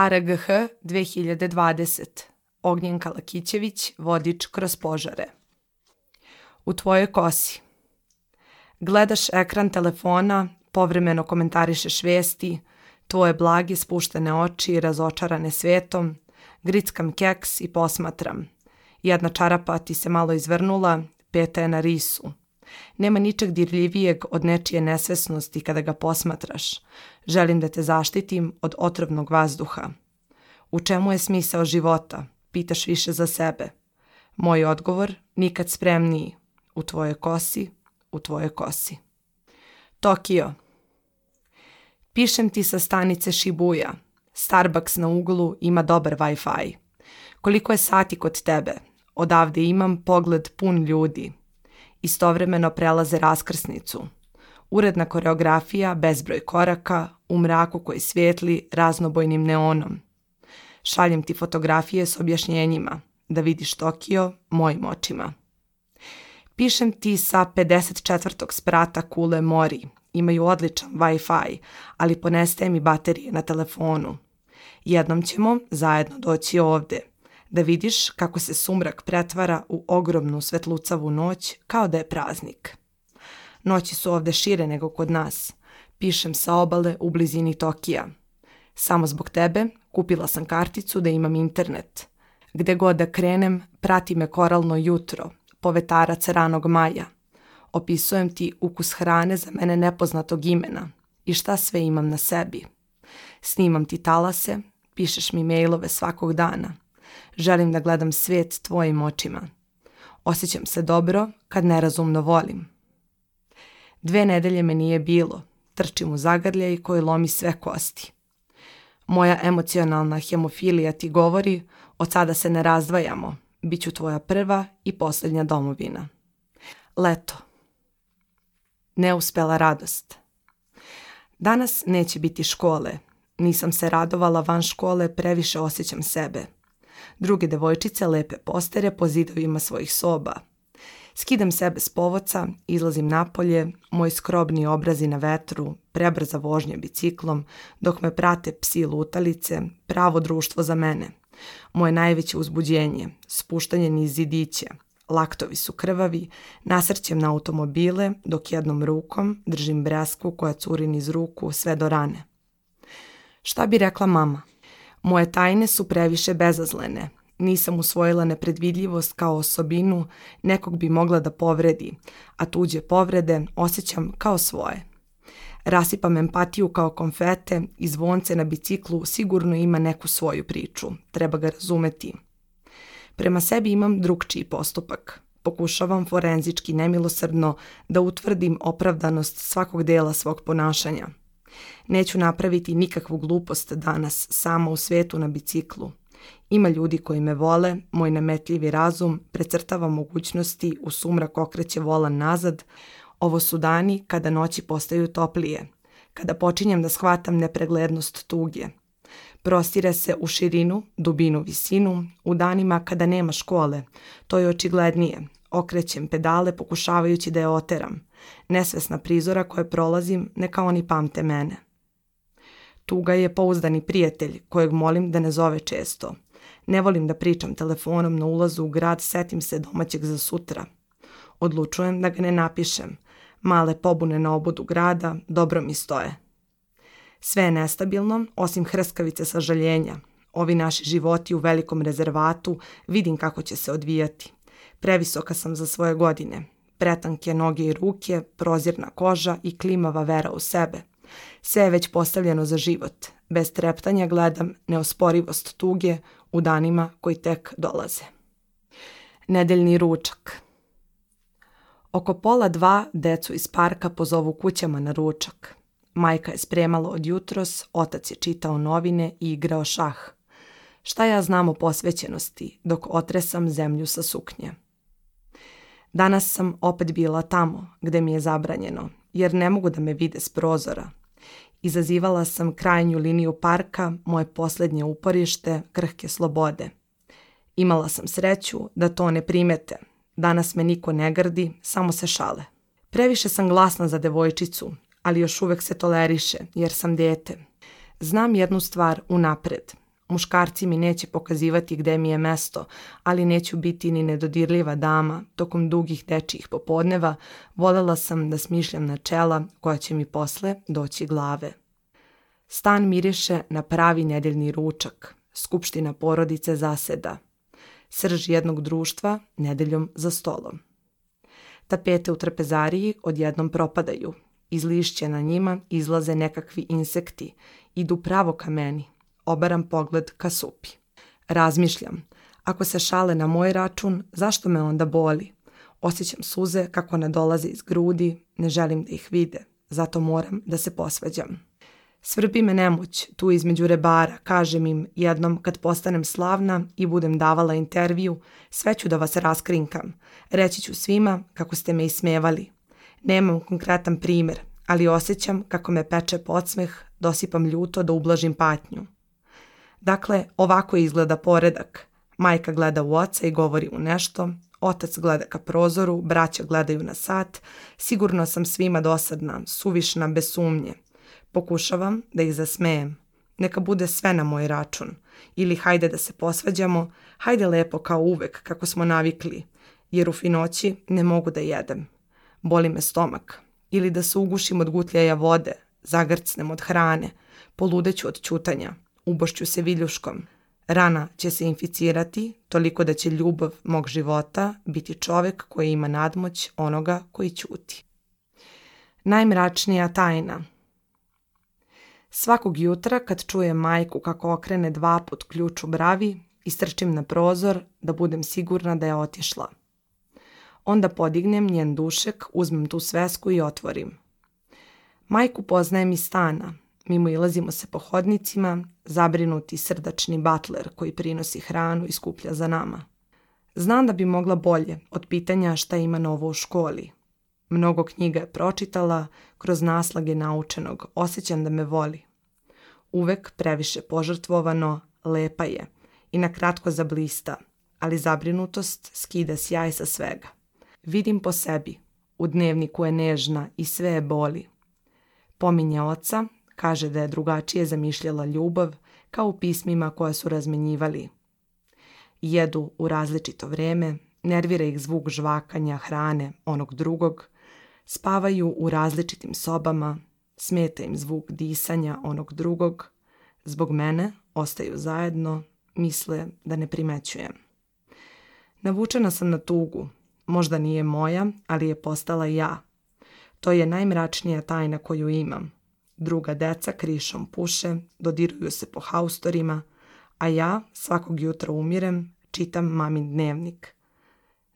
ARGH 2020 Ognjenka Lakićević, vodič kroz požare. U tvojoj kosi. Gledaš ekran telefona, povremeno komentarišeš vesti, tvoje blage spuštene oči razočarane svetom, grickam keks i posmatram. Jedna čarapa ti se malo izvrnula, peta je na risu. Nema ničeg dirljivijeg od nečije nesvesnosti kada ga posmatraš. Želim da te zaštitim od otrovnog vazduha. U čemu je smisao života? Pitaš više za sebe. Moj odgovor, nikad spremniji. U tvojoj kosi, u tvojoj kosi. Tokio. Pišem ti sa stanice Shibuya. Starbucks na uglu ima dobar Wi-Fi. Koliko je sati kod tebe? Odavde imam pogled pun ljudi. Istovremeno prelaze raskrsnicu. Uredna koreografija, bezbroj koraka, u mraku koji svijetli raznobojnim neonom. Šaljem ti fotografije s objašnjenjima, da vidiš Tokio mojim očima. Pišem ti sa 54. sprata kule Mori, imaju odličan Wi-Fi, ali ponestaje mi baterije na telefonu. Jednom ćemo zajedno doći ovde, da vidiš kako se sumrak pretvara u ogromnu svetlucavu noć kao da je praznik. Noći su ovde šire nego kod nas. Pišem sa obale u blizini Tokija. Samo zbog tebe kupila sam karticu da imam internet. Gde god da krenem, prati me koralno jutro, povetarac ranog maja. Opisujem ti ukus hrane za mene nepoznatog imena i šta sve imam na sebi. Snimam ti talase, pišeš mi mailove svakog dana. Želim da gledam svijet tvojim očima. Osjećam se dobro kad nerazumno volim. Dve nedelje me nije bilo, trčim u zagrljaj koji lomi sve kosti. Moja emocionalna hemofilija ti govori, od sada se ne razdvajamo, bit ću tvoja prva i posljednja domovina. Leto. Neuspela radost. Danas neće biti škole. Nisam se radovala van škole, previše osjećam sebe. Druge devojčice lepe postere po zidovima svojih soba. Skidam sebe s povoca, izlazim napolje, moj skrobni obrazi na vetru, prebrza vožnja biciklom, dok me prate psi lutalice, pravo društvo za mene. Moje najveće uzbuđenje, spuštanje niz zidića, laktovi su krvavi, nasrćem na automobile, dok jednom rukom držim bresku koja curi niz ruku sve do rane. Šta bi rekla mama? Moje tajne su previše bezazlene, Nisam usvojila nepredvidljivost kao osobinu, nekog bi mogla da povredi, a tuđe povrede osjećam kao svoje. Rasipam empatiju kao konfete i zvonce na biciklu sigurno ima neku svoju priču, treba ga razumeti. Prema sebi imam drugčiji postupak. Pokušavam forenzički nemilosrdno da utvrdim opravdanost svakog dela svog ponašanja. Neću napraviti nikakvu glupost danas sama u svetu na biciklu. Ima ljudi koji me vole, moj nemetljivi razum precrtava mogućnosti, u sumrak okreće volan nazad. Ovo su dani kada noći postaju toplije, kada počinjem da shvatam nepreglednost tuge. Prostire se u širinu, dubinu, visinu, u danima kada nema škole. To je očiglednije. Okrećem pedale pokušavajući da je oteram. Nesvesna prizora koje prolazim, neka oni pamte mene. Tuga je pouzdani prijatelj kojeg molim da ne zove često. Ne volim da pričam telefonom na ulazu u grad, setim se domaćeg za sutra. Odlučujem da ga ne napišem. Male pobune na obodu grada dobro mi stoje. Sve je nestabilno, osim hrskavice sažaljenja. Ovi naši životi u velikom rezervatu vidim kako će se odvijati. Previsoka sam za svoje godine. Pretanke noge i ruke, prozirna koža i klimava vera u sebe. Sve je već postavljeno za život. Bez treptanja gledam neosporivost tuge u danima koji tek dolaze. Nedeljni ručak Oko pola dva decu iz parka pozovu kućama na ručak. Majka je spremala od jutros, otac je čitao novine i igrao šah. Šta ja znam o posvećenosti dok otresam zemlju sa suknje? Danas sam opet bila tamo gde mi je zabranjeno, jer ne mogu da me vide s prozora, Izazivala sam krajnju liniju parka, moje posljednje uporište, krhke slobode. Imala sam sreću da to ne primete. Danas me niko ne grdi, samo se šale. Previše sam glasna za devojčicu, ali još uvek se toleriše, jer sam dete. Znam jednu stvar unapred. Muškarci mi neće pokazivati gde mi je mesto, ali neću biti ni nedodirljiva dama. Tokom dugih dečijih popodneva volela sam da smišljam načela koja će mi posle doći glave. Stan miriše na pravi nedeljni ručak. Skupština porodice zaseda. Srž jednog društva nedeljom za stolom. Tapete u trpezariji odjednom propadaju. Iz lišća na njima izlaze nekakvi insekti. Idu pravo ka meni. Obaram pogled ka supi. Razmišljam. Ako se šale na moj račun, zašto me onda boli? Osjećam suze kako nadolaze iz grudi, ne želim da ih vide, zato moram da se posvađam. Svrbi me nemoć tu između rebara, kažem im jednom kad postanem slavna i budem davala intervju, sve ću da vas raskrinkam. Reći ću svima kako ste me ismevali. Nemam konkretan primer, ali osjećam kako me peče podsmeh, dosipam ljuto da ublažim patnju. Dakle, ovako izgleda poredak. Majka gleda u oca i govori mu nešto, otac gleda ka prozoru, braća gledaju na sat, sigurno sam svima dosadna, suvišna, bez sumnje. Pokušavam da ih zasmejem. Neka bude sve na moj račun. Ili hajde da se posvađamo, hajde lepo kao uvek, kako smo navikli, jer u finoći ne mogu da jedem. Boli me stomak. Ili da se ugušim od gutljaja vode, zagrcnem od hrane, poludeću od čutanja, ubošću se viljuškom. Rana će se inficirati toliko da će ljubav mog života biti čovek koji ima nadmoć onoga koji ćuti. Najmračnija tajna – Svakog jutra kad čujem majku kako okrene dva put ključ u bravi, istrčim na prozor da budem sigurna da je otišla. Onda podignem njen dušek, uzmem tu svesku i otvorim. Majku poznajem iz stana. Mimo ilazimo se po hodnicima, zabrinuti srdačni butler koji prinosi hranu i skuplja za nama. Znam da bi mogla bolje od pitanja šta ima novo u školi. Mnogo knjiga je pročitala, kroz naslage naučenog, osjećam da me voli. Uvek previše požrtvovano, lepa je i na kratko zablista, ali zabrinutost skida sjaj sa svega. Vidim po sebi, u dnevniku je nežna i sve je boli. Pominje oca, kaže da je drugačije zamišljala ljubav, kao u pismima koja su razmenjivali. Jedu u različito vreme, nervira ih zvuk žvakanja hrane onog drugog, spavaju u različitim sobama, smeta im zvuk disanja onog drugog, zbog mene ostaju zajedno, misle da ne primećujem. Navučena sam na tugu, možda nije moja, ali je postala ja. To je najmračnija tajna koju imam. Druga deca krišom puše, dodiruju se po haustorima, a ja svakog jutra umirem, čitam mamin dnevnik.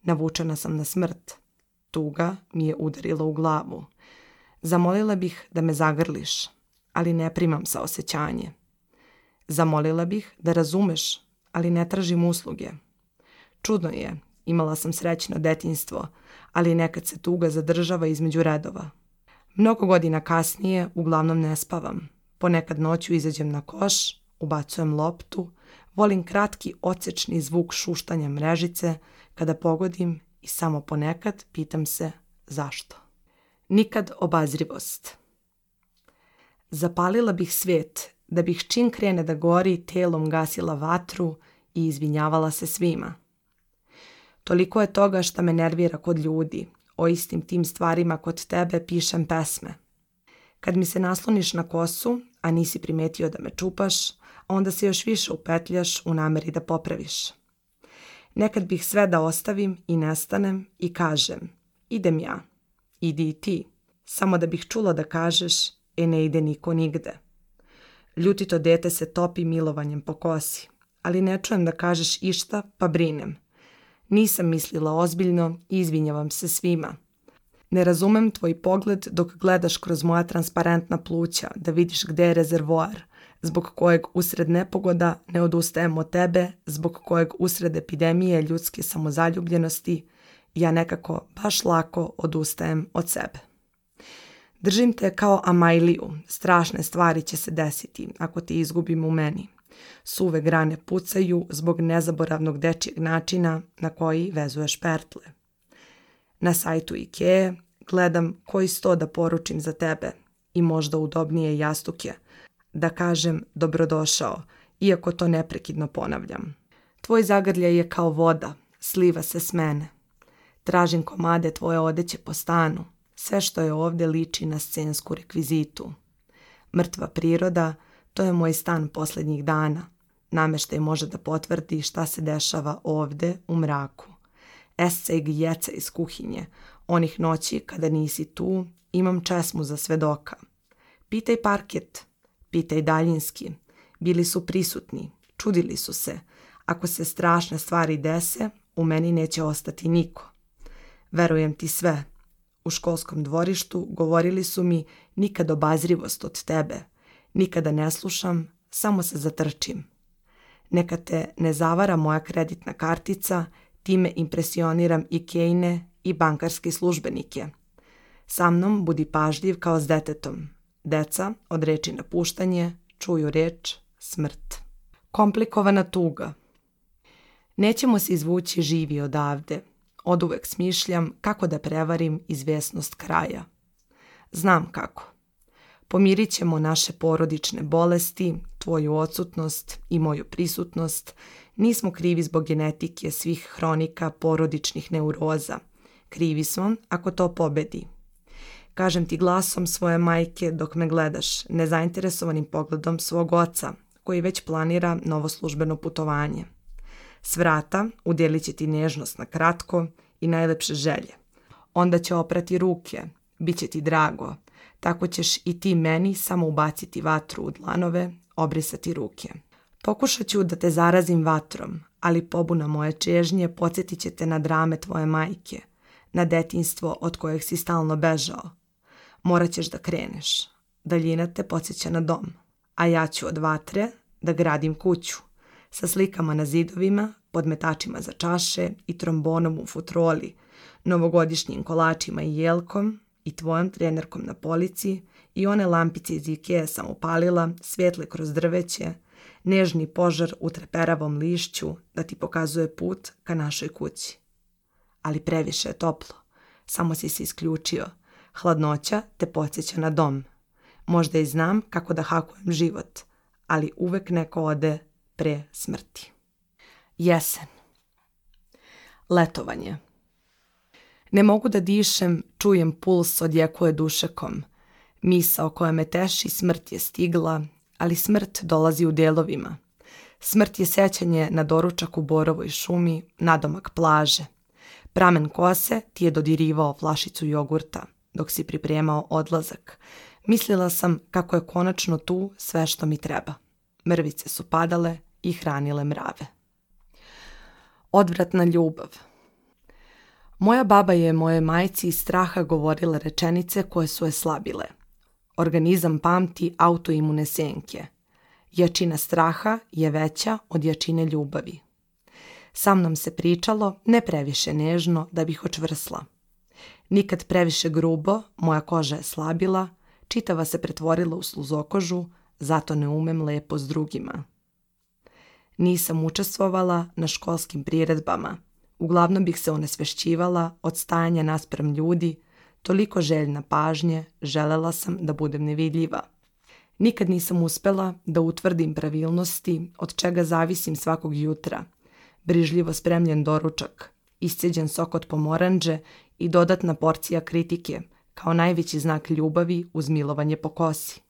Navučena sam na smrt. Tuga mi je udarila u glavu. Zamolila bih da me zagrliš, ali ne primam sa osjećanje. Zamolila bih da razumeš, ali ne tražim usluge. Čudno je, imala sam srećno detinstvo, ali nekad se tuga zadržava između redova. Mnogo godina kasnije uglavnom ne spavam. Ponekad noću izađem na koš, ubacujem loptu, volim kratki ocečni zvuk šuštanja mrežice kada pogodim i samo ponekad pitam se zašto. Nikad obazrivost. Zapalila bih svijet, da bih čim krene da gori telom gasila vatru i izvinjavala se svima. Toliko je toga što me nervira kod ljudi, o istim tim stvarima kod tebe pišem pesme. Kad mi se nasloniš na kosu, a nisi primetio da me čupaš, onda se još više upetljaš u nameri da popraviš. Nekad bih sve da ostavim i nestanem i kažem, idem ja idi i ti, samo da bih čula da kažeš, e ne ide niko nigde. Ljutito dete se topi milovanjem po kosi, ali ne čujem da kažeš išta, pa brinem. Nisam mislila ozbiljno i izvinjavam se svima. Ne razumem tvoj pogled dok gledaš kroz moja transparentna pluća da vidiš gde je rezervoar, zbog kojeg usred nepogoda ne odustajem od tebe, zbog kojeg usred epidemije ljudske samozaljubljenosti ja nekako baš lako odustajem od sebe. Držim te kao Amajliju, strašne stvari će se desiti ako te izgubim u meni. Suve grane pucaju zbog nezaboravnog dečijeg načina na koji vezuješ pertle. Na sajtu Ikea gledam koji sto da poručim za tebe i možda udobnije jastuke, da kažem dobrodošao iako to neprekidno ponavljam. Tvoj zagrljaj je kao voda, sliva se s mene. Tražim komade tvoje odeće po stanu. Sve što je ovdje liči na scensku rekvizitu. Mrtva priroda, to je moj stan posljednjih dana. Nameštaj može da potvrdi šta se dešava ovdje u mraku. Esce i gijeca iz kuhinje. Onih noći kada nisi tu, imam česmu za svedoka. Pitaj parket, pitaj daljinski. Bili su prisutni, čudili su se. Ako se strašne stvari dese, u meni neće ostati niko. Verujem ti sve. U školskom dvorištu govorili su mi nikad obazrivost od tebe. Nikada ne slušam, samo se zatrčim. Neka te ne zavara moja kreditna kartica, time impresioniram i kejne i bankarske službenike. Sa mnom budi pažljiv kao s detetom. Deca, od reči napuštanje, čuju reč smrt. Komplikovana tuga. Nećemo se izvući živi odavde. Oduvek smišljam kako da prevarim izvjesnost kraja. Znam kako. Pomirit ćemo naše porodične bolesti, tvoju odsutnost i moju prisutnost. Nismo krivi zbog genetike svih hronika porodičnih neuroza. Krivi smo ako to pobedi. Kažem ti glasom svoje majke dok me gledaš, nezainteresovanim pogledom svog oca, koji već planira novo službeno putovanje. S vrata udjelit će ti nježnost na kratko i najlepše želje. Onda će oprati ruke, bit će ti drago, tako ćeš i ti meni samo ubaciti vatru u dlanove, obrisati ruke. Pokušat ću da te zarazim vatrom, ali pobuna moje čežnje podsjetit će te na drame tvoje majke, na detinstvo od kojeg si stalno bežao. Morat ćeš da kreneš. Daljina te podsjeća na dom, a ja ću od vatre da gradim kuću, sa slikama na zidovima, podmetačima za čaše i trombonom u futroli, novogodišnjim kolačima i jelkom i tvojom trenerkom na polici i one lampice iz Ikea sam upalila, svjetle kroz drveće, nežni požar u treperavom lišću da ti pokazuje put ka našoj kući. Ali previše je toplo. Samo si se isključio. Hladnoća te podsjeća na dom. Možda i znam kako da hakujem život, ali uvek neko ode pre smrti. Jesen. Letovanje. Ne mogu da dišem, čujem puls odjekuje dušekom. Misao koja me teši, smrt je stigla, ali smrt dolazi u dijelovima. Smrt je sećanje na doručak u borovoj šumi, nadomak plaže. Pramen kose ti je dodirivao flašicu jogurta, dok si pripremao odlazak. Mislila sam kako je konačno tu sve što mi treba. Mrvice su padale i hranile mrave. Odvratna ljubav. Moja baba je moje majci iz straha govorila rečenice koje su je slabile. Organizam pamti autoimune senke. Jačina straha je veća od jačine ljubavi. Sa mnom se pričalo ne previše nežno da bih očvrsla. Nikad previše grubo, moja koža je slabila, čitava se pretvorila u sluzokožu, zato ne umem lepo s drugima. Nisam učestvovala na školskim priredbama. Uglavnom bih se onesvešćivala od stajanja naspram ljudi, toliko željna pažnje, želela sam da budem nevidljiva. Nikad nisam uspela da utvrdim pravilnosti od čega zavisim svakog jutra. Brižljivo spremljen doručak, isceđen sok od pomoranđe i dodatna porcija kritike, kao najveći znak ljubavi uz milovanje po kosi.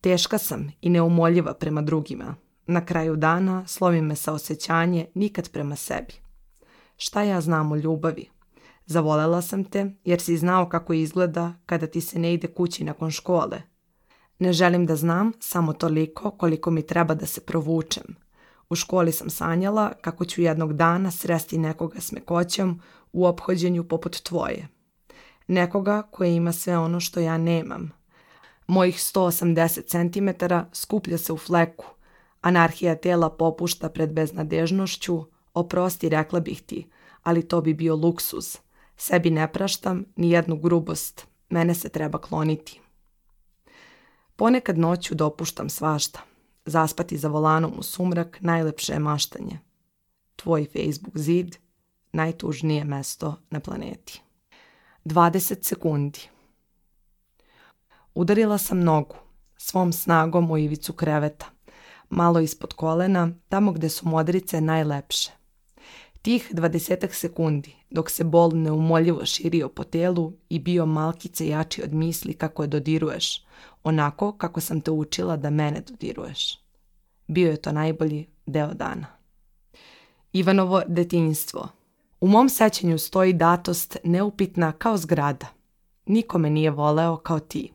Teška sam i neumoljiva prema drugima. Na kraju dana slovi me sa osjećanje nikad prema sebi. Šta ja znam o ljubavi? Zavolela sam te jer si znao kako izgleda kada ti se ne ide kući nakon škole. Ne želim da znam samo toliko koliko mi treba da se provučem. U školi sam sanjala kako ću jednog dana sresti nekoga s mekoćom u ophođenju poput tvoje. Nekoga koji ima sve ono što ja nemam. Mojih 180 cm skuplja se u fleku, Anarhija tela popušta pred beznadežnošću, oprosti rekla bih ti, ali to bi bio luksuz. Sebi ne praštam ni jednu grubost, mene se treba kloniti. Ponekad noću dopuštam svašta. Zaspati za volanom u sumrak najlepše je maštanje. Tvoj Facebook zid, najtužnije mesto na planeti. 20 sekundi. Udarila sam nogu, svom snagom u ivicu kreveta. malo ispod kolena, tamo gde su modrice najlepše. Tih dvadesetak sekundi, dok se bol neumoljivo širio po telu i bio malkice jači od misli kako je dodiruješ, onako kako sam te učila da mene dodiruješ. Bio je to najbolji deo dana. Ivanovo detinjstvo. U mom sećanju stoji datost neupitna kao zgrada. Nikome nije voleo kao ti.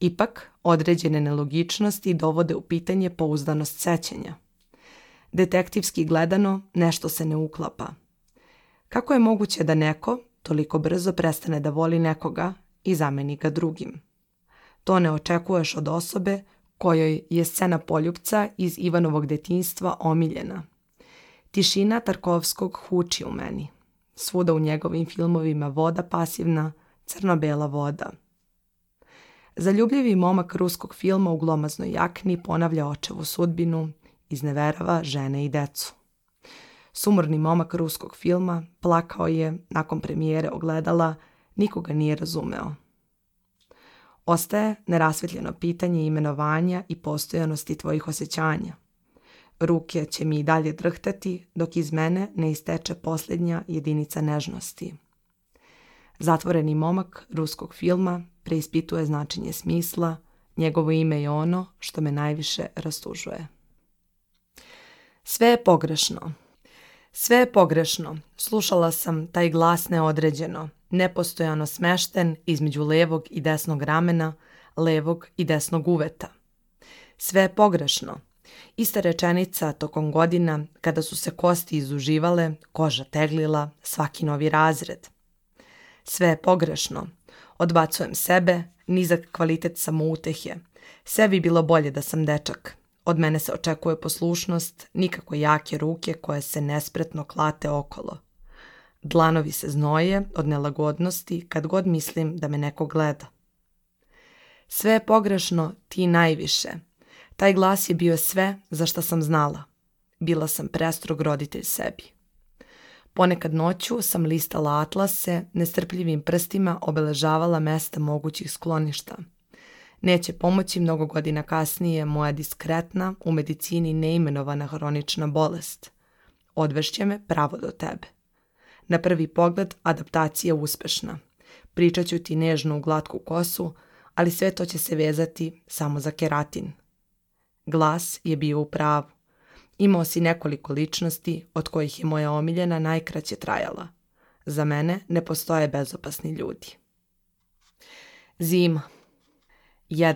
Ipak, određene nelogičnosti dovode u pitanje pouzdanost sećanja. Detektivski gledano, nešto se ne uklapa. Kako je moguće da neko toliko brzo prestane da voli nekoga i zameni ga drugim? To ne očekuješ od osobe kojoj je scena poljupca iz Ivanovog detinstva omiljena. Tišina Tarkovskog huči u meni. Svuda u njegovim filmovima voda pasivna, crno-bela voda. Zaljubljivi momak ruskog filma u glomaznoj jakni ponavlja očevu sudbinu, izneverava žene i decu. Sumorni momak ruskog filma plakao je nakon premijere ogledala, nikoga nije razumeo. Ostaje nerasvetljeno pitanje imenovanja i postojanosti tvojih osjećanja. Ruke će mi i dalje drhtati dok iz mene ne isteče posljednja jedinica nežnosti. Zatvoreni momak ruskog filma preispituje značenje smisla, njegovo ime je ono što me najviše rastužuje. Sve je pogrešno. Sve je pogrešno. Slušala sam taj glas neodređeno, nepostojano smešten između levog i desnog ramena, levog i desnog uveta. Sve je pogrešno. Ista rečenica tokom godina kada su se kosti izuživale, koža teglila, svaki novi razred. Sve je pogrešno. Odbacujem sebe, nizak kvalitet samoutehe. Sve bi bilo bolje da sam dečak. Od mene se očekuje poslušnost, nikako jake ruke koje se nespretno klate okolo. Dlanovi se znoje od nelagodnosti kad god mislim da me neko gleda. Sve je pogrešno, ti najviše. Taj glas je bio sve za što sam znala. Bila sam prestrog roditelj sebi. Ponekad noću sam listala atlase, nestrpljivim prstima obeležavala mesta mogućih skloništa – Neće pomoći mnogo godina kasnije moja diskretna, u medicini neimenovana hronična bolest. Odvešće me pravo do tebe. Na prvi pogled adaptacija uspešna. Pričat ću ti nežno u glatku kosu, ali sve to će se vezati samo za keratin. Glas je bio u pravu. Imao si nekoliko ličnosti, od kojih je moja omiljena najkraće trajala. Za mene ne postoje bezopasni ljudi. Zima. 1.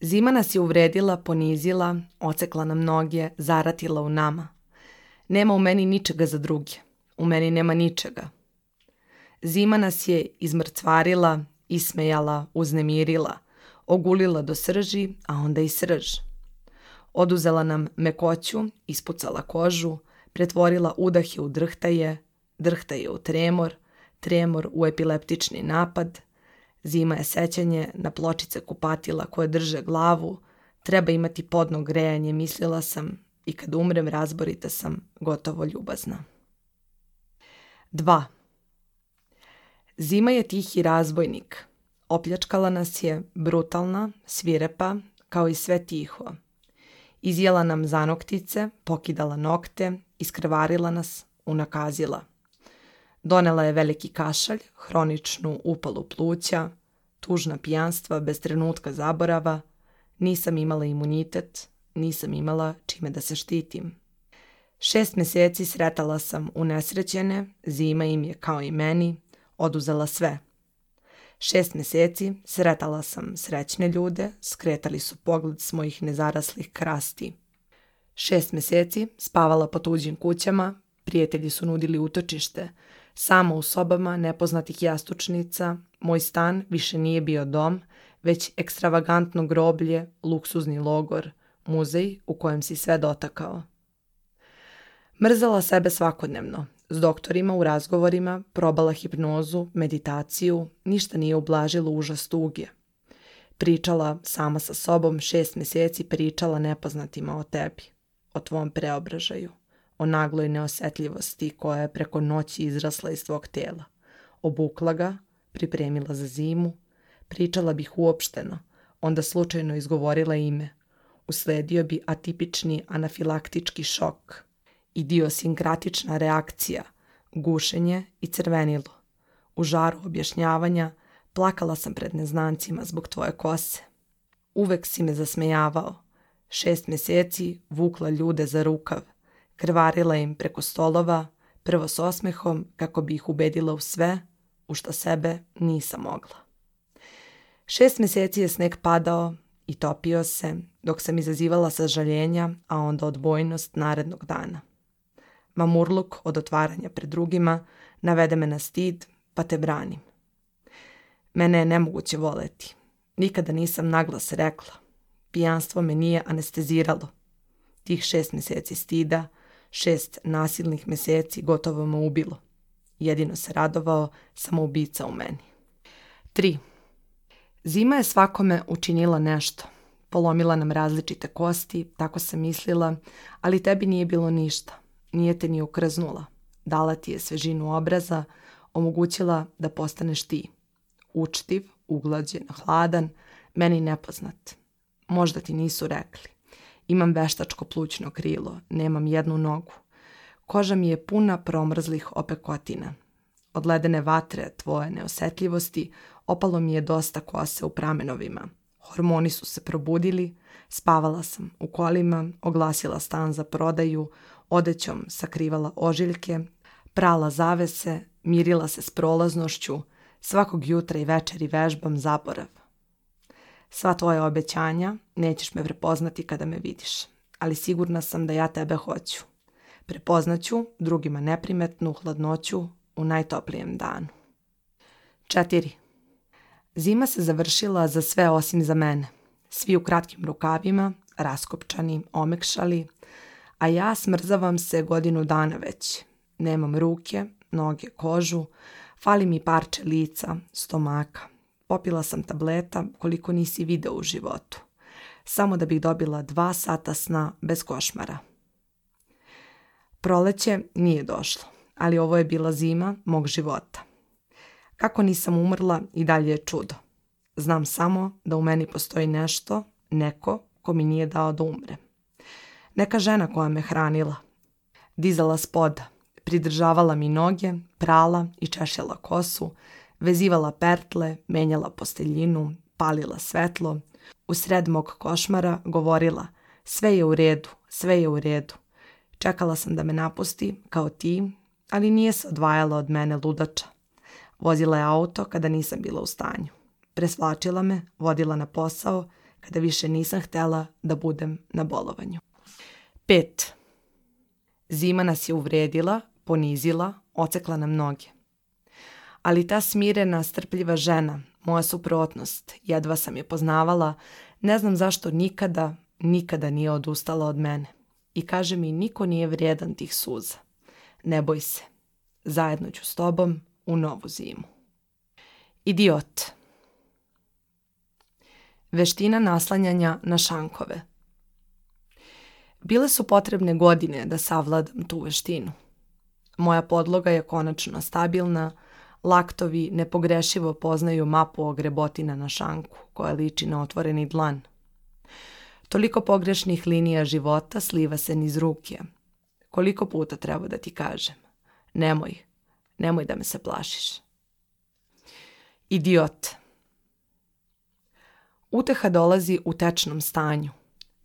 Zima nas je uvredila, ponizila, ocekla nam noge, zaratila u nama. Nema u meni ničega za druge. U meni nema ničega. Zima nas je izmrcvarila, ismejala, uznemirila, ogulila do srži, a onda i srž. Oduzela nam mekoću, ispucala kožu, pretvorila udahe u drhtaje, drhtaje u tremor, tremor u epileptični napad – Zima je sećanje na pločice kupatila koje drže glavu, treba imati podno grejanje, mislila sam, i kad umrem razborita sam, gotovo ljubazna. 2. Zima je tihi razbojnik. Opljačkala nas je, brutalna, svirepa, kao i sve tiho. Izjela nam zanoktice, pokidala nokte, iskrvarila nas, unakazila. Donela je veliki kašalj, hroničnu upalu pluća, tužna pijanstva bez trenutka zaborava, nisam imala imunitet, nisam imala čime da se štitim. Šest meseci sretala sam unesrećene, zima im je kao i meni, oduzela sve. Šest meseci sretala sam srećne ljude, skretali su pogled s mojih nezaraslih krasti. Šest meseci spavala po tuđim kućama, prijatelji su nudili utočište, Samo u sobama nepoznatih jastučnica, moj stan više nije bio dom, već ekstravagantno groblje, luksuzni logor, muzej u kojem si sve dotakao. Mrzala sebe svakodnevno, s doktorima u razgovorima, probala hipnozu, meditaciju, ništa nije ublažilo užas tuge. Pričala sama sa sobom šest meseci, pričala nepoznatima o tebi, o tvom preobražaju o nagloj neosetljivosti koja je preko noći izrasla iz tvog tela. Obukla ga, pripremila za zimu, pričala bih uopšteno, onda slučajno izgovorila ime. usledio bi atipični anafilaktički šok, idiosinkratična reakcija, gušenje i crvenilo. U žaru objašnjavanja plakala sam pred neznancima zbog tvoje kose. Uvek si me zasmejavao. Šest meseci vukla ljude za rukav, krvarila im preko stolova, prvo s osmehom kako bi ih ubedila u sve, u što sebe nisam mogla. Šest meseci je sneg padao i topio se, dok sam izazivala sažaljenja, a onda odbojnost narednog dana. Mamurluk od otvaranja pred drugima navede me na stid, pa te branim. Mene je nemoguće voleti. Nikada nisam naglas rekla. Pijanstvo me nije anesteziralo. Tih šest meseci stida, šest nasilnih meseci gotovo me ubilo. Jedino se radovao samoubica u meni. 3. Zima je svakome učinila nešto. Polomila nam različite kosti, tako sam mislila, ali tebi nije bilo ništa. Nije te ni ukrznula. Dala ti je svežinu obraza, omogućila da postaneš ti. Učtiv, uglađen, hladan, meni nepoznat. Možda ti nisu rekli. Imam veštačko plućno krilo, nemam jednu nogu. Koža mi je puna promrzlih opekotina. Od ledene vatre, tvoje neosetljivosti, opalo mi je dosta kose u pramenovima. Hormoni su se probudili, spavala sam u kolima, oglasila stan za prodaju, odećom sakrivala ožiljke, prala zavese, mirila se s prolaznošću, svakog jutra i večeri vežbam zaborav. Sva tvoja obećanja nećeš me prepoznati kada me vidiš, ali sigurna sam da ja tebe hoću. Prepoznaću drugima neprimetnu hladnoću u najtoplijem danu. 4. Zima se završila za sve osim za mene. Svi u kratkim rukavima, raskopčani, omekšali, a ja smrzavam se godinu dana već. Nemam ruke, noge, kožu, fali mi parče lica, stomaka. Popila sam tableta koliko nisi video u životu. Samo da bih dobila dva sata sna bez košmara. Proleće nije došlo, ali ovo je bila zima mog života. Kako nisam umrla i dalje je čudo. Znam samo da u meni postoji nešto, neko ko mi nije dao da umre. Neka žena koja me hranila. Dizala spoda, pridržavala mi noge, prala i češljala kosu, vezivala pertle, menjala posteljinu, palila svetlo, u sred mog košmara govorila sve je u redu, sve je u redu. Čekala sam da me napusti, kao ti, ali nije se odvajala od mene ludača. Vozila je auto kada nisam bila u stanju. Presvlačila me, vodila na posao, kada više nisam htela da budem na bolovanju. 5. Zima nas je uvredila, ponizila, ocekla nam noge. Ali ta smirena, strpljiva žena, moja suprotnost, jedva sam je poznavala, ne znam zašto nikada, nikada nije odustala od mene. I kaže mi, niko nije vrijedan tih suza. Ne boj se, zajedno ću s tobom u novu zimu. Idiot. Veština naslanjanja na šankove. Bile su potrebne godine da savladam tu veštinu. Moja podloga je konačno stabilna, laktovi nepogrešivo poznaju mapu ogrebotina na šanku, koja liči na otvoreni dlan. Toliko pogrešnih linija života sliva se niz ruke. Koliko puta treba da ti kažem? Nemoj, nemoj da me se plašiš. Idiot. Uteha dolazi u tečnom stanju.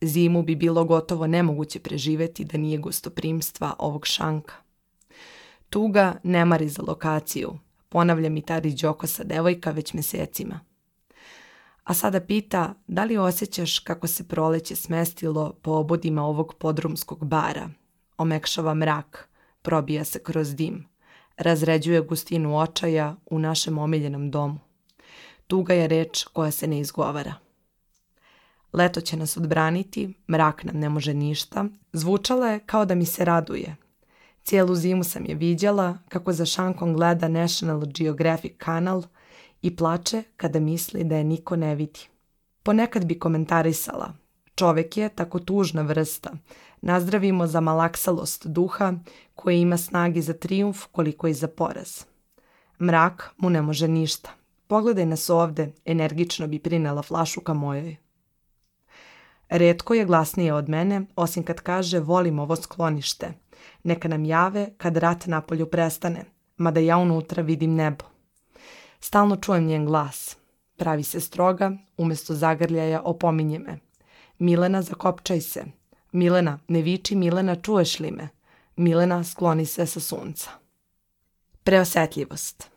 Zimu bi bilo gotovo nemoguće preživeti da nije gostoprimstva ovog šanka. Tuga ne mari za lokaciju, ponavlja mi Tari Đokosa devojka već mesecima. A sada pita da li osjećaš kako se proleće smestilo po obodima ovog podrumskog bara. Omekšava mrak, probija se kroz dim, razređuje gustinu očaja u našem omiljenom domu. Tuga je reč koja se ne izgovara. Leto će nas odbraniti, mrak nam ne može ništa. Zvučala je kao da mi se raduje, Cijelu zimu sam je viđala kako za šankom gleda National Geographic kanal i plače kada misli da je niko ne vidi. Ponekad bi komentarisala, čovek je tako tužna vrsta, nazdravimo za malaksalost duha koji ima snagi za trijumf koliko i za poraz. Mrak mu ne može ništa. Pogledaj nas ovde, energično bi prinela flašu ka mojoj. Redko je glasnije od mene, osim kad kaže volim ovo sklonište. Neka nam jave kad rat na polju prestane, mada ja unutra vidim nebo. Stalno čujem njen glas. Pravi se stroga, umjesto zagrljaja opominje me. Milena, zakopčaj se. Milena, ne viči Milena, čuješ li me? Milena, skloni se sa sunca. Preosetljivost.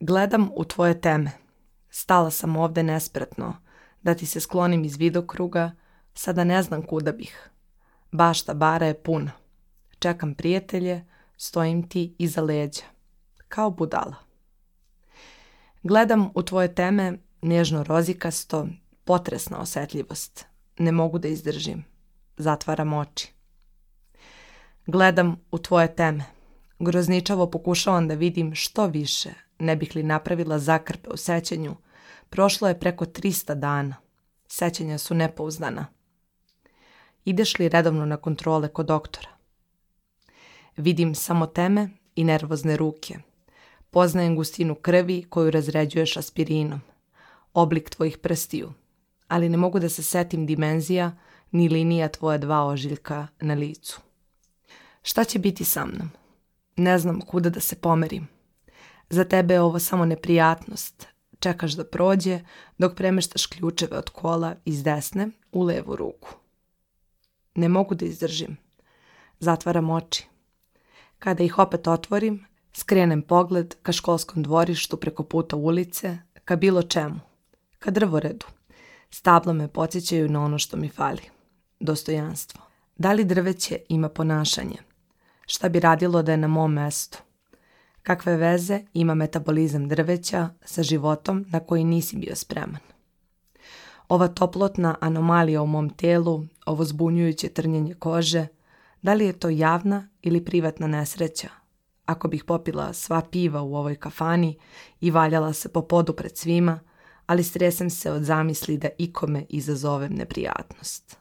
Gledam u tvoje teme. Stala sam ovde nespretno, da ti se sklonim iz vidokruga, sada ne znam kuda bih. Bašta bara je puna. Čekam prijatelje, stojim ti iza leđa. Kao budala. Gledam u tvoje teme nježno rozikasto, potresna osetljivost. Ne mogu da izdržim. Zatvaram oči. Gledam u tvoje teme. Grozničavo pokušavam da vidim što više, ne bih li napravila zakrpe u sećanju. Prošlo je preko 300 dana. Sećanja su nepouzdana. Ideš li redovno na kontrole kod doktora? Vidim samo teme i nervozne ruke. Poznajem gustinu krvi koju razređuješ aspirinom. Oblik tvojih prstiju. Ali ne mogu da se setim dimenzija ni linija tvoje dva ožiljka na licu. Šta će biti sa mnom? Ne znam kuda da se pomerim. Za tebe je ovo samo neprijatnost. Čekaš da prođe dok premeštaš ključeve od kola iz desne u levu ruku. Ne mogu da izdržim. Zatvaram oči. Kada ih opet otvorim, skrenem pogled ka školskom dvorištu preko puta ulice, ka bilo čemu, ka drvoredu. Stabla me podsjećaju na ono što mi fali. Dostojanstvo. Da li drveće ima ponašanje? Šta bi radilo da je na mom mestu? Kakve veze ima metabolizam drveća sa životom na koji nisi bio spreman? Ova toplotna anomalija u mom telu, ovo zbunjujuće trnjenje kože, da li je to javna ili privatna nesreća? Ako bih popila sva piva u ovoj kafani i valjala se po podu pred svima, ali stresem se od zamisli da ikome izazovem neprijatnost.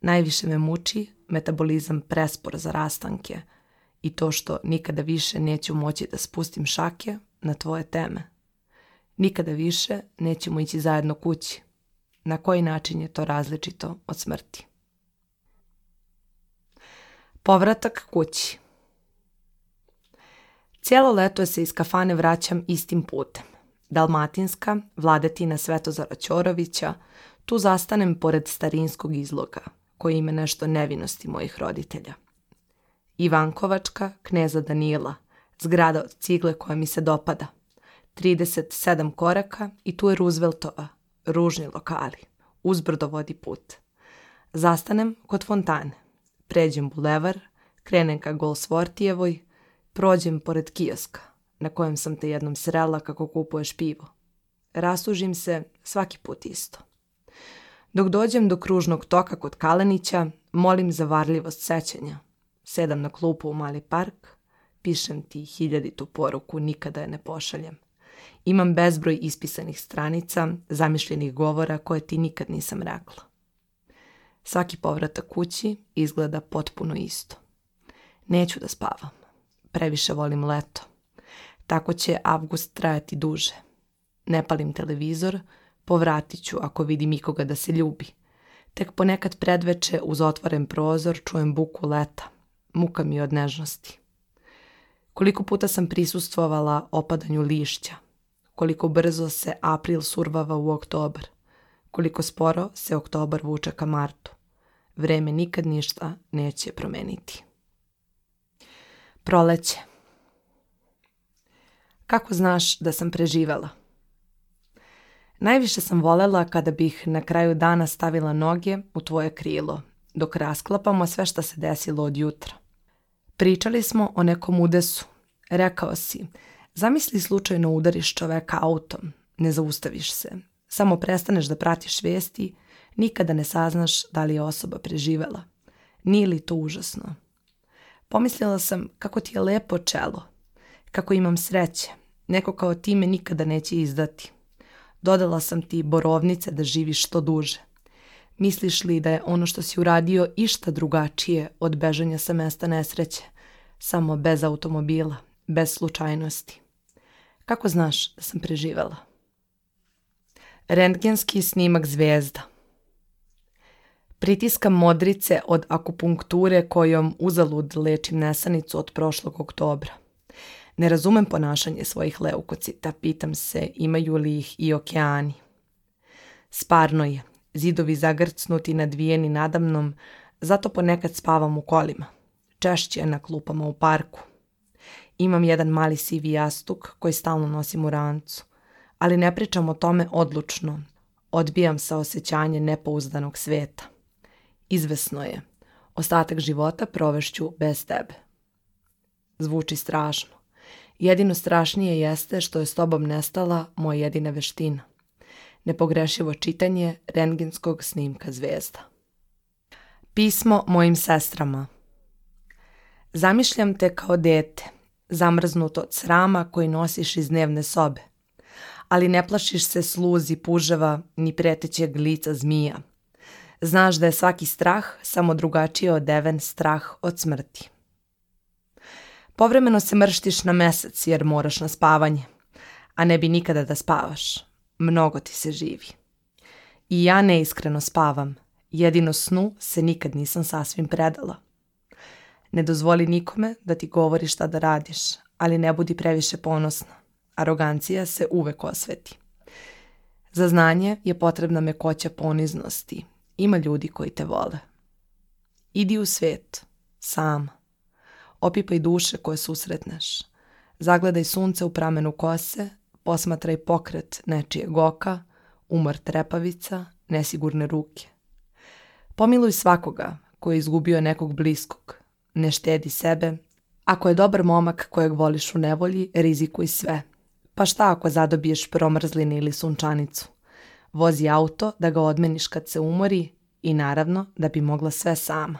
Najviše me muči metabolizam prespor za rastanke i to što nikada više neću moći da spustim šake na tvoje teme. Nikada više nećemo ići zajedno kući. Na koji način je to različito od smrti? Povratak kući. Cijelo leto se iz kafane vraćam istim putem. Dalmatinska, vladetina Svetozara Ćorovića, tu zastanem pored starinskog izloga, koji ima nešto nevinosti mojih roditelja. Ivankovačka, kneza Danila, zgrada od cigle koja mi se dopada. 37 koraka i tu je Rooseveltova, ružni lokali. Uzbrdo vodi put. Zastanem kod fontane. Pređem bulevar, krenem ka Golsvortijevoj, prođem pored kioska, na kojem sam te jednom srela kako kupuješ pivo. Rasužim se svaki put isto. Dok dođem do kružnog toka kod Kalenića, molim za varljivost sećanja. Sedam na klupu u mali park, pišem ti hiljaditu poruku, nikada je ne pošaljem. Imam bezbroj ispisanih stranica, zamišljenih govora koje ti nikad nisam rekla. Svaki povratak kući izgleda potpuno isto. Neću da spavam. Previše volim leto. Tako će avgust trajati duže. Ne palim televizor, povratit ću ako vidim ikoga da se ljubi. Tek ponekad predveče uz otvoren prozor čujem buku leta. Muka mi od nežnosti. Koliko puta sam prisustvovala opadanju lišća. Koliko brzo se april survava u oktobar. Koliko sporo se oktobar vuče ka martu. Vreme nikad ništa neće promeniti. Proleće. Kako znaš da sam preživela? Najviše sam volela kada bih na kraju dana stavila noge u tvoje krilo, dok rasklapamo sve što se desilo od jutra. Pričali smo o nekom udesu. Rekao si, zamisli slučajno udariš čoveka autom, ne zaustaviš se, samo prestaneš da pratiš vesti, nikada ne saznaš da li je osoba preživela. Nije li to užasno? Pomislila sam kako ti je lepo čelo, kako imam sreće, neko kao ti me nikada neće izdati. Dodala sam ti borovnice da živiš što duže. Misliš li da je ono što si uradio išta drugačije od bežanja sa mesta nesreće, samo bez automobila, bez slučajnosti? Kako znaš da sam preživela? Rentgenski snimak zvezda. Pritiskam modrice od akupunkture kojom uzalud lečim nesanicu od prošlog oktobra. Ne razumem ponašanje svojih leukocita, pitam se imaju li ih i okeani. Sparno je, zidovi zagrcnuti nadvijeni nadamnom, zato ponekad spavam u kolima. Češće na klupama u parku. Imam jedan mali sivi jastuk koji stalno nosim u rancu, ali ne pričam o tome odlučno. Odbijam sa osjećanje nepouzdanog sveta. Izvesno je. Ostatak života provešću bez tebe. Zvuči strašno. Jedino strašnije jeste što je s tobom nestala moja jedina veština. Nepogrešivo čitanje rengenskog snimka zvezda. Pismo mojim sestrama. Zamišljam te kao dete, zamrznuto od srama koji nosiš iz dnevne sobe. Ali ne plašiš se sluzi puževa ni pretećeg lica zmija. Znaš da je svaki strah samo drugačije odeven strah od smrti. Povremeno se mrštiš na mesec jer moraš na spavanje, a ne bi nikada da spavaš. Mnogo ti se živi. I ja neiskreno spavam, jedino snu se nikad nisam sasvim predala. Ne dozvoli nikome da ti govori šta da radiš, ali ne budi previše ponosna. Arogancija se uvek osveti. Za znanje je potrebna mekoća poniznosti. Ima ljudi koji te vole. Idi u svet, sama. Opipaj duše koje susretneš. Zagledaj sunce u pramenu kose, posmatraj pokret nečijeg oka, umor trepavica, nesigurne ruke. Pomiluj svakoga koji je izgubio nekog bliskog. Ne štedi sebe. Ako je dobar momak kojeg voliš u nevolji, rizikuj sve. Pa šta ako zadobiješ promrzlini ili sunčanicu? Vozi auto da ga odmeniš kad se umori i naravno da bi mogla sve sama.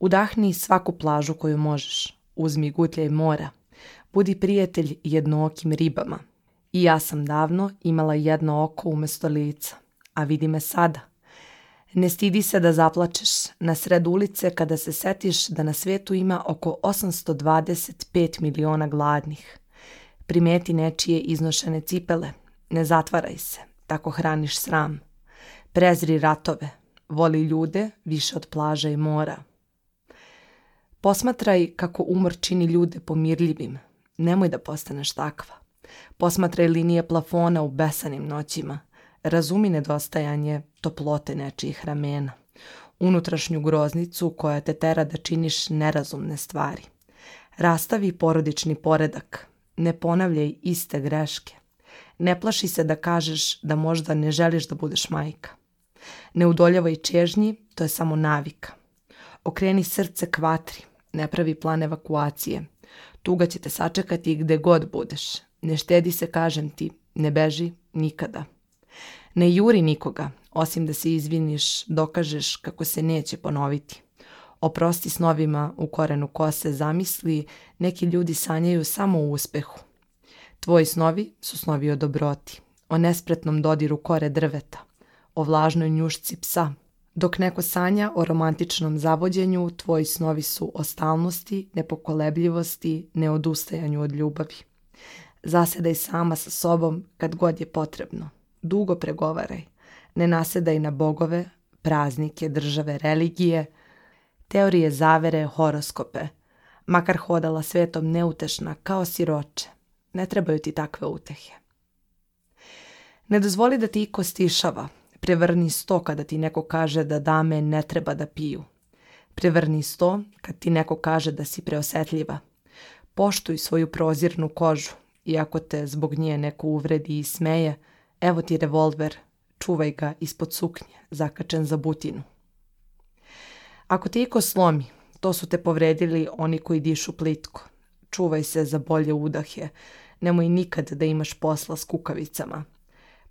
Udahni svaku plažu koju možeš. Uzmi gutljaj mora. Budi prijatelj jednookim ribama. I ja sam davno imala jedno oko umesto lica. A vidi me sada. Ne stidi se da zaplačeš na sred ulice kada se setiš da na svetu ima oko 825 miliona gladnih. Primeti nečije iznošene cipele. Ne zatvaraj se. Tako hraniš sram. Prezri ratove. Voli ljude više od plaža i mora. Posmatraj kako umor čini ljude pomirljivim. Nemoj da postaneš takva. Posmatraj linije plafona u besanim noćima. Razumi nedostajanje toplote nečijih ramena. Unutrašnju groznicu koja te tera da činiš nerazumne stvari. Rastavi porodični poredak. Ne ponavljaj iste greške. Ne plaši se da kažeš da možda ne želiš da budeš majka. Ne udoljavaj čežnji, to je samo navika. Okreni srce k vatri, ne pravi plan evakuacije. Tuga će te sačekati gde god budeš. Ne štedi se, kažem ti, ne beži nikada. Ne juri nikoga, osim da se izviniš, dokažeš kako se neće ponoviti. Oprosti snovima u korenu kose zamisli, neki ljudi sanjaju samo u uspehu. Tvoji snovi su snovi o dobroti, o nespretnom dodiru kore drveta, o vlažnoj njušci psa, dok neko sanja o romantičnom zavođenju, tvoji snovi su o stalnosti, nepokolebljivosti, neodustajanju od ljubavi. Zasedaj sama sa sobom kad god je potrebno. Dugo pregovaraj. Ne nasedaj na bogove, praznike, države, religije, teorije zavere, horoskope. Makar hodala svetom neutešna kao siroče. Ne trebaju ti takve utehe. Ne dozvoli da ti iko stišava, Prevrni sto kada ti neko kaže da dame ne treba da piju. Prevrni sto kad ti neko kaže da si preosetljiva. Poštuj svoju prozirnu kožu, iako te zbog nje neko uvredi i smeje, evo ti revolver, čuvaj ga ispod suknje, zakačen za butinu. Ako ti iko slomi, to su te povredili oni koji dišu plitko. Čuvaj se za bolje udahe, nemoj nikad da imaš posla s kukavicama –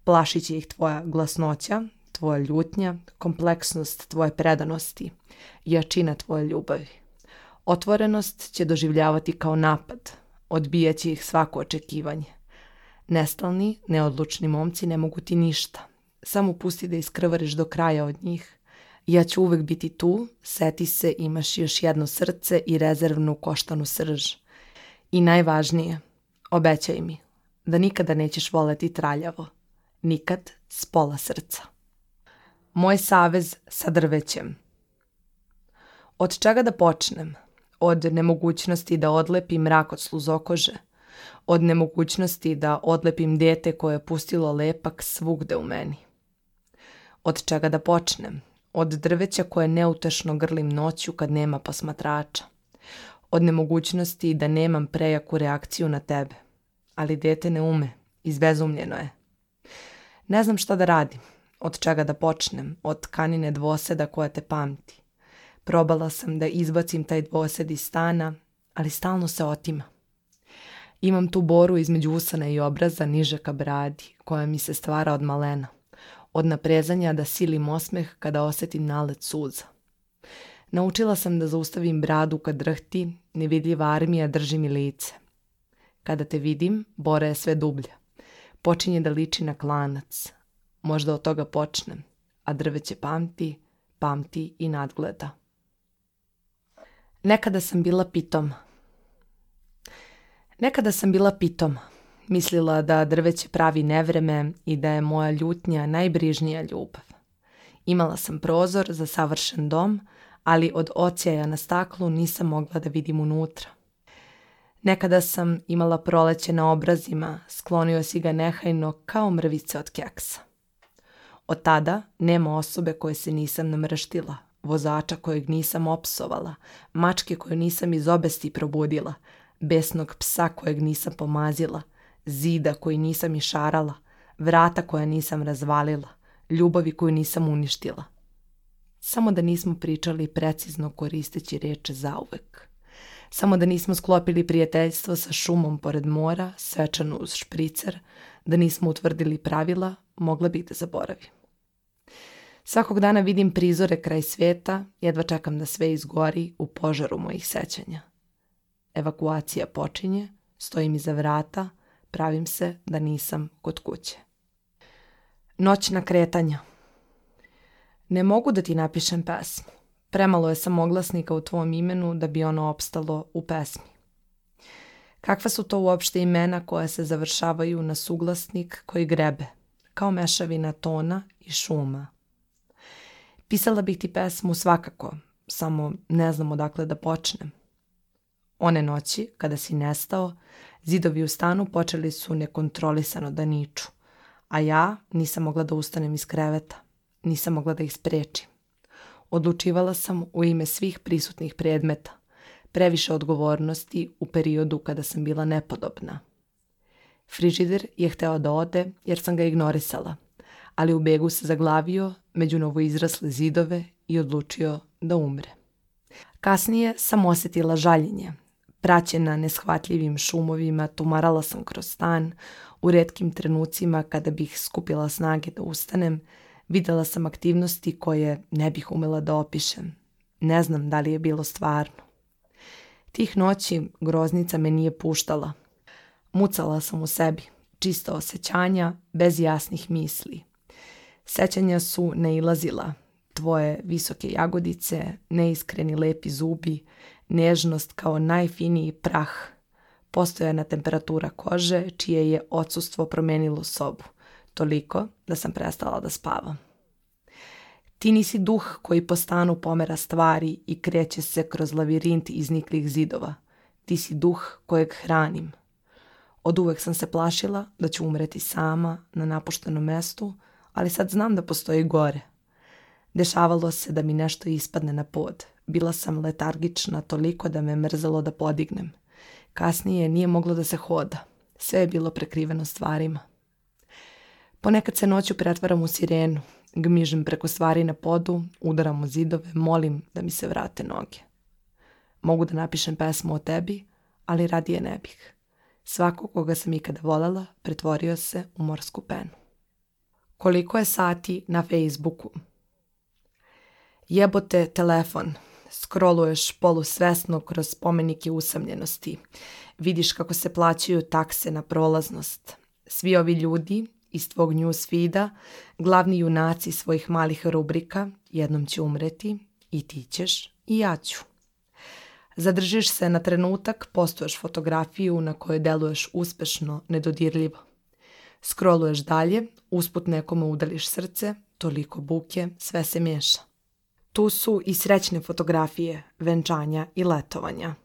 Plašit će ih tvoja glasnoća, tvoja ljutnja, kompleksnost tvoje predanosti, jačina tvoje ljubavi. Otvorenost će doživljavati kao napad, odbijaće ih svako očekivanje. Nestalni, neodlučni momci ne mogu ti ništa. Samo pusti da iskrvariš do kraja od njih. Ja ću uvek biti tu, seti se, imaš još jedno srce i rezervnu koštanu srž. I najvažnije, obećaj mi da nikada nećeš voleti traljavo nikad s pola srca. Moj savez sa drvećem. Od čega da počnem? Od nemogućnosti da odlepim mrak od sluzokože, od nemogućnosti da odlepim dete koje je pustilo lepak svugde u meni. Od čega da počnem? Od drveća koje neutešno grlim noću kad nema posmatrača. Od nemogućnosti da nemam prejaku reakciju na tebe. Ali dete ne ume, izbezumljeno je. Ne znam šta da radim, od čega da počnem, od kanine dvoseda koja te pamti. Probala sam da izbacim taj dvosed iz stana, ali stalno se otima. Imam tu boru između usana i obraza niže ka bradi, koja mi se stvara od malena. Od naprezanja da silim osmeh kada osetim nalet suza. Naučila sam da zaustavim bradu kad drhti, nevidljiva armija drži mi lice. Kada te vidim, bora je sve dublja. Počinje da liči na klanac. Možda od toga počnem, a drveće pamti, pamti i nadgleda. Nekada sam bila pitom. Nekada sam bila pitom. Mislila da drveće pravi nevreme i da je moja ljutnja najbrižnija ljubav. Imala sam prozor za savršen dom, ali od oceja na staklu nisam mogla da vidim unutra. Nekada sam imala proleće na obrazima, sklonio si ga nehajno kao mrvice od keksa. Od tada nema osobe koje se nisam namrštila, vozača kojeg nisam opsovala, mačke koju nisam iz obesti probudila, besnog psa kojeg nisam pomazila, zida koji nisam išarala, vrata koja nisam razvalila, ljubavi koju nisam uništila. Samo da nismo pričali precizno koristeći reče zauvek. Samo da nismo sklopili prijateljstvo sa šumom pored mora, svečano uz špricer, da nismo utvrdili pravila, mogla bih da zaboravim. Svakog dana vidim prizore kraj sveta, jedva čekam da sve izgori u požaru mojih sećanja. Evakuacija počinje, stojim iza vrata, pravim se da nisam kod kuće. Noćna kretanja. Ne mogu da ti napišem pesmu. Premalo je samoglasnika u tvom imenu da bi ono opstalo u pesmi. Kakva su to uopšte imena koja se završavaju na suglasnik koji grebe, kao mešavina tona i šuma, Pisala bih ti pesmu svakako, samo ne znam odakle da počnem. One noći, kada si nestao, zidovi u stanu počeli su nekontrolisano da niču, a ja nisam mogla da ustanem iz kreveta, nisam mogla da ih sprečim. Odlučivala sam u ime svih prisutnih predmeta, previše odgovornosti u periodu kada sam bila nepodobna. Frižider je hteo da ode jer sam ga ignorisala – ali u begu se zaglavio među novoizrasle zidove i odlučio da umre. Kasnije sam osjetila žaljenje. Praćena neshvatljivim šumovima, tumarala sam kroz stan. U redkim trenucima kada bih skupila snage da ustanem, videla sam aktivnosti koje ne bih umela da opišem. Ne znam da li je bilo stvarno. Tih noći groznica me nije puštala. Mucala sam u sebi, čista osjećanja, bez jasnih misli. Sećanja su neilazila, tvoje visoke jagodice, neiskreni lepi zubi, nežnost kao najfiniji prah, postojana temperatura kože čije je odsustvo promenilo sobu, toliko da sam prestala da spavam. Ti nisi duh koji po stanu pomera stvari i kreće se kroz lavirint izniklih zidova. Ti si duh kojeg hranim. Od uvek sam se plašila da ću umreti sama na napuštenom mestu, ali sad znam da postoji gore. Dešavalo se da mi nešto ispadne na pod. Bila sam letargična toliko da me mrzelo da podignem. Kasnije nije moglo da se hoda. Sve je bilo prekriveno stvarima. Ponekad se noću pretvaram u sirenu, gmižem preko stvari na podu, udaram u zidove, molim da mi se vrate noge. Mogu da napišem pesmu o tebi, ali radije ne bih. Svako koga sam ikada voljela pretvorio se u morsku penu. Koliko je sati na Facebooku? Jebote telefon. Scrolluješ polusvesno kroz spomenike usamljenosti. Vidiš kako se plaćaju takse na prolaznost. Svi ovi ljudi iz tvog newsfeeda, glavni junaci svojih malih rubrika, jednom će umreti i ti ćeš i ja ću. Zadržiš se na trenutak, postuješ fotografiju na kojoj deluješ uspešno, nedodirljivo. Scrolluješ dalje, usput nekome udališ srce toliko buke, sve se miješa. Tu su i srećne fotografije, venčanja i letovanja.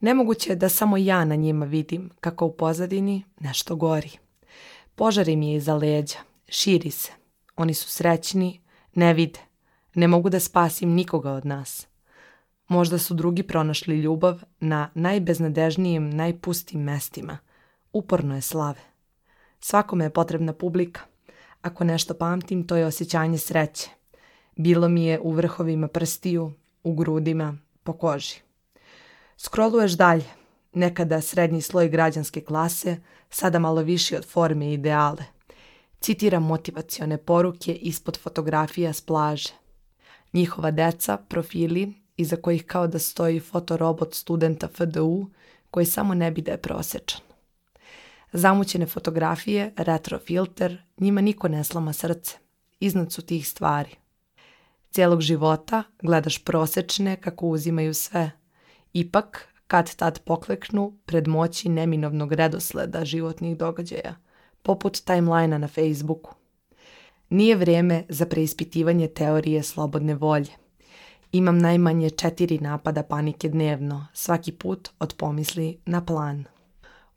Nemoguće je da samo ja na njima vidim kako u pozadini nešto gori. Požar im je iza leđa, širi se. Oni su srećni, ne vide. Ne mogu da spasim nikoga od nas. Možda su drugi pronašli ljubav na najbeznadežnijim, najpustim mestima. Uporno je slave. Svakome je potrebna publika. Ako nešto pamtim, to je osjećanje sreće. Bilo mi je u vrhovima prstiju, u grudima, po koži. Skroluješ dalje. Nekada srednji sloj građanske klase, sada malo viši od forme i ideale. Citiram motivacione poruke ispod fotografija s plaže. Njihova deca, profili, iza kojih kao da stoji fotorobot studenta FDU, koji samo ne bi da je prosečan. Zamućene fotografije, retro filter, njima niko ne slama srce. Iznad su tih stvari. Cijelog života gledaš prosečne kako uzimaju sve. Ipak, kad tad pokleknu pred moći neminovnog redosleda životnih događaja, poput timelina na Facebooku. Nije vrijeme za preispitivanje teorije slobodne volje. Imam najmanje četiri napada panike dnevno, svaki put od pomisli na plan.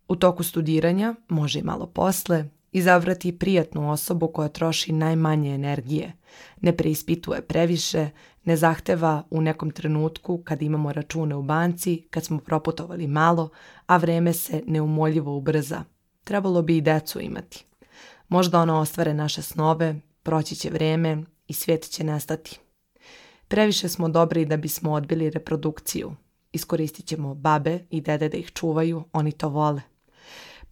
U toku studiranja, može i malo posle, izabrati prijatnu osobu koja troši najmanje energije, ne preispituje previše, ne zahteva u nekom trenutku kad imamo račune u banci, kad smo proputovali malo, a vreme se neumoljivo ubrza. Trebalo bi i decu imati. Možda ono ostvare naše snove, proći će vreme i svijet će nestati. Previše smo dobri da bismo odbili reprodukciju. Iskoristit ćemo babe i dede da ih čuvaju, oni to vole.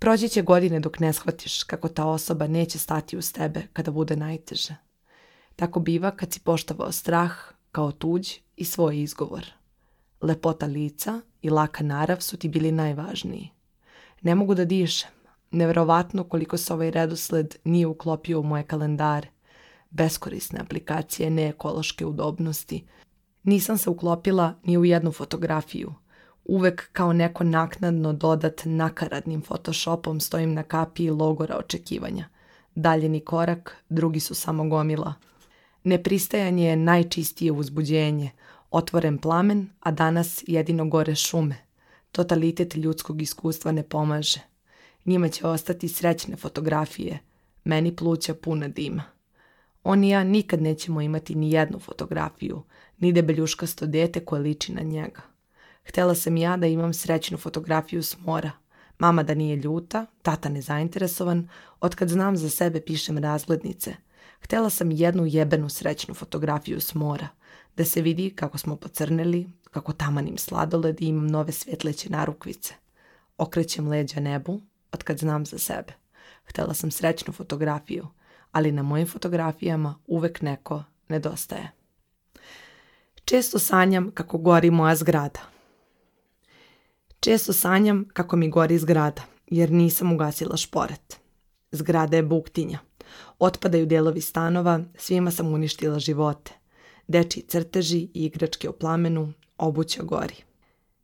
Proći će godine dok ne shvatiš kako ta osoba neće stati uz tebe kada bude najteže. Tako biva kad si poštavao strah kao tuđ i svoj izgovor. Lepota lica i laka narav su ti bili najvažniji. Ne mogu da dišem. Neverovatno koliko se ovaj redosled nije uklopio u moje kalendare. Beskorisne aplikacije, neekološke udobnosti. Nisam se uklopila ni u jednu fotografiju – Uvek kao neko naknadno dodat nakaradnim photoshopom stojim na kapiji logora očekivanja. Daljeni korak, drugi su samo gomila. Nepristajanje je najčistije uzbuđenje, otvoren plamen, a danas jedino gore šume. Totalitet ljudskog iskustva ne pomaže. Njima će ostati srećne fotografije, meni pluća puna dima. On i ja nikad nećemo imati ni jednu fotografiju, ni debeljuškasto dete koje liči na njega. Htjela sam ja da imam srećnu fotografiju s mora. Mama da nije ljuta, tata nezainteresovan, otkad znam za sebe pišem razglednice. Htjela sam jednu jebenu srećnu fotografiju s mora, da se vidi kako smo pocrneli, kako tamanim sladoled i imam nove svjetleće narukvice. Okrećem leđa nebu, otkad znam za sebe. Htjela sam srećnu fotografiju, ali na mojim fotografijama uvek neko nedostaje. Često sanjam kako gori moja zgrada. Često sanjam kako mi gori zgrada, jer nisam ugasila šporet. Zgrada je buktinja. Otpadaju delovi stanova, svima sam uništila živote. Deči crteži i igračke u plamenu, obuća gori.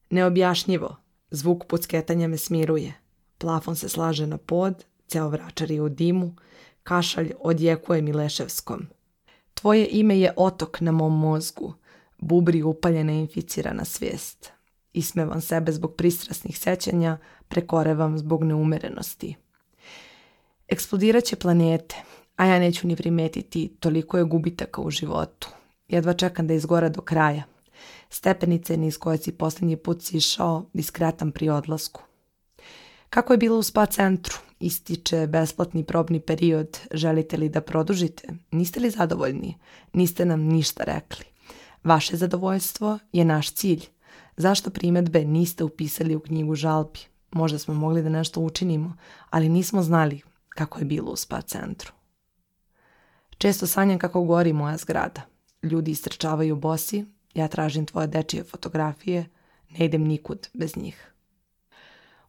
Neobjašnjivo, zvuk pucketanja me smiruje. Plafon se slaže na pod, ceo vračar je u dimu, kašalj odjekuje Mileševskom. Tvoje ime je otok na mom mozgu, bubri upaljena inficirana svijest. Ismevam sebe zbog pristrasnih sećanja, prekorevam zbog neumerenosti. Eksplodirat će planete, a ja neću ni primetiti toliko je gubitaka u životu. Jedva čekam da izgora do kraja. Stepenice niz koje si posljednji put sišao, diskretan pri odlasku. Kako je bilo u spa centru? Ističe besplatni probni period. Želite li da produžite? Niste li zadovoljni? Niste nam ništa rekli. Vaše zadovoljstvo je naš cilj. Zašto primjedbe niste upisali u knjigu žalbi? Možda smo mogli da nešto učinimo, ali nismo znali kako je bilo u spa centru. Često sanjam kako gori moja zgrada. Ljudi istrčavaju bosi, ja tražim tvoje dečije fotografije, ne idem nikud bez njih.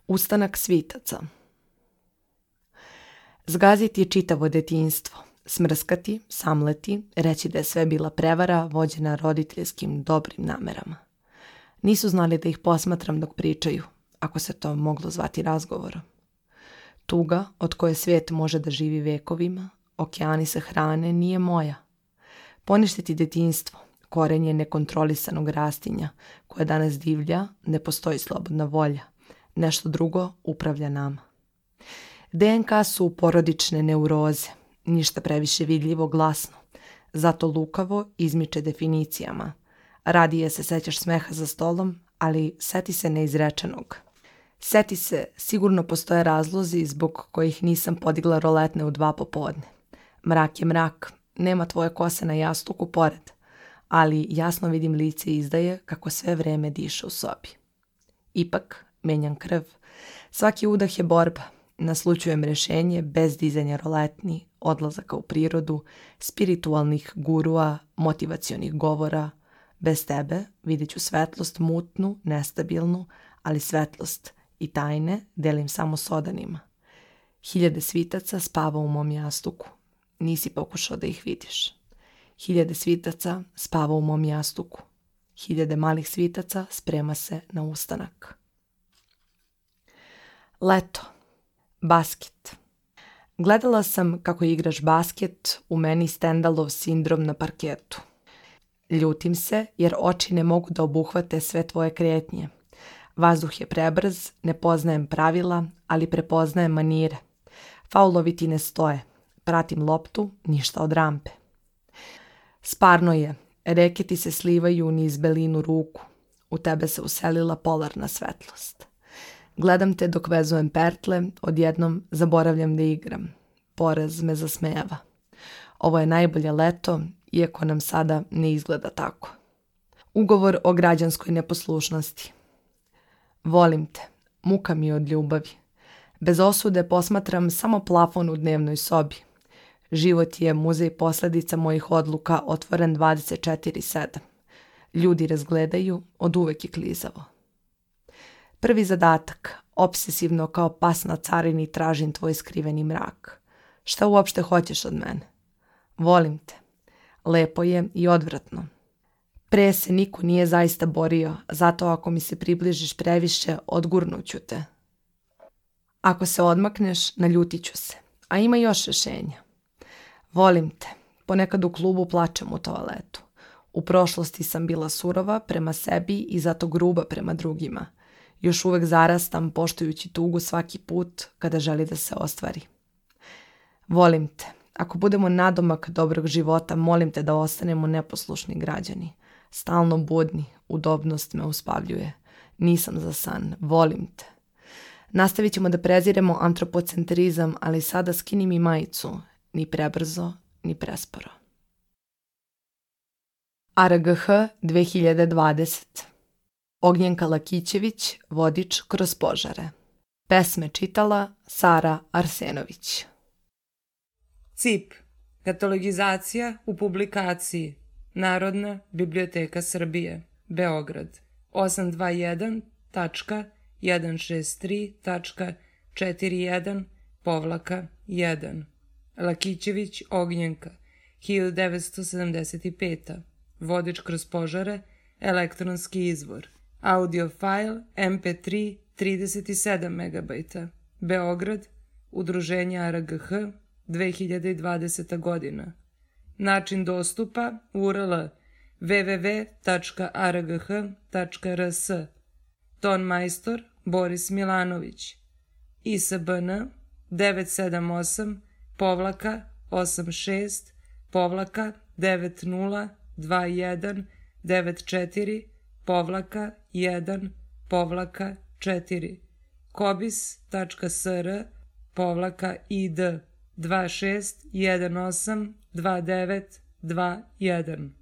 Ustanak svitaca Zgaziti je čitavo detinstvo, smrskati, samleti, reći da je sve bila prevara vođena roditeljskim dobrim namerama. Nisu znali da ih posmatram dok pričaju, ako se to moglo zvati razgovorom. Tuga od koje svijet može da živi vekovima, okeani se hrane, nije moja. Poništiti detinstvo, korenje nekontrolisanog rastinja, koje danas divlja, ne postoji slobodna volja. Nešto drugo upravlja nama. DNK su porodične neuroze, ništa previše vidljivo glasno, zato lukavo izmiče definicijama. Radije se sećaš smeha za stolom, ali seti se neizrečenog. Seti se, sigurno postoje razlozi zbog kojih nisam podigla roletne u dva popodne. Mrak je mrak, nema tvoje kose na jastuku pored, ali jasno vidim lice izdaje kako sve vreme diše u sobi. Ipak, menjam krv. Svaki udah je borba. Naslučujem rešenje bez dizanja roletni, odlazaka u prirodu, spiritualnih gurua, motivacionih govora. Bez tebe vidjet ću svetlost mutnu, nestabilnu, ali svetlost i tajne delim samo s odanima. Hiljade svitaca spava u mom jastuku. Nisi pokušao da ih vidiš. Hiljade svitaca spava u mom jastuku. Hiljade malih svitaca sprema se na ustanak. Leto. Basket. Gledala sam kako igraš basket, u meni Stendalov sindrom na parketu. Ljutim se jer oči ne mogu da obuhvate sve tvoje kretnje. Vazduh je prebrz, ne poznajem pravila, ali prepoznajem manire. Faulovi ti ne stoje. Pratim loptu, ništa od rampe. Sparno je, reke ti se slivaju niz belinu ruku. U tebe se uselila polarna svetlost. Gledam te dok vezujem pertle, odjednom zaboravljam da igram. Poraz me zasmejava. Ovo je najbolje leto, iako nam sada ne izgleda tako. Ugovor o građanskoj neposlušnosti. Volim te, muka mi od ljubavi. Bez osude posmatram samo plafon u dnevnoj sobi. Život je muzej posledica mojih odluka otvoren 24-7. Ljudi razgledaju, od uvek je klizavo. Prvi zadatak, obsesivno kao pas na carini tražim tvoj skriveni mrak. Šta uopšte hoćeš od mene? Volim te. Lepo je i odvratno. Pre se niko nije zaista borio, zato ako mi se približiš previše, odgurnuću te. Ako se odmakneš, naljutit ću se. A ima još rešenja. Volim te. Ponekad u klubu plačem u toaletu. U prošlosti sam bila surova prema sebi i zato gruba prema drugima. Još uvek zarastam poštujući tugu svaki put kada želi da se ostvari. Volim te. Ako budemo nadomak dobrog života, molim te da ostanemo neposlušni građani. Stalno budni, udobnost me uspavljuje. Nisam za san, volim te. Nastavit ćemo da preziremo antropocentrizam, ali sada skini mi majicu, ni prebrzo, ni presporo. RGH 2020 Ognjenka Lakićević, Vodič kroz požare. Pesme čitala Sara Arsenović. CIP. Katalogizacija u publikaciji. Narodna biblioteka Srbije. Beograd. 821.163.41 povlaka 1. Lakićević Ognjenka. 1975. Vodič kroz požare. Elektronski izvor. Audio file MP3 37 MB. Beograd. Udruženje RGH 2020. godina. Način dostupa URL www.rgh.rs Ton majstor Boris Milanović ISBN 978 povlaka 86 povlaka 9021 94 povlaka 1 povlaka 4 kobis.sr povlaka id 2618 2921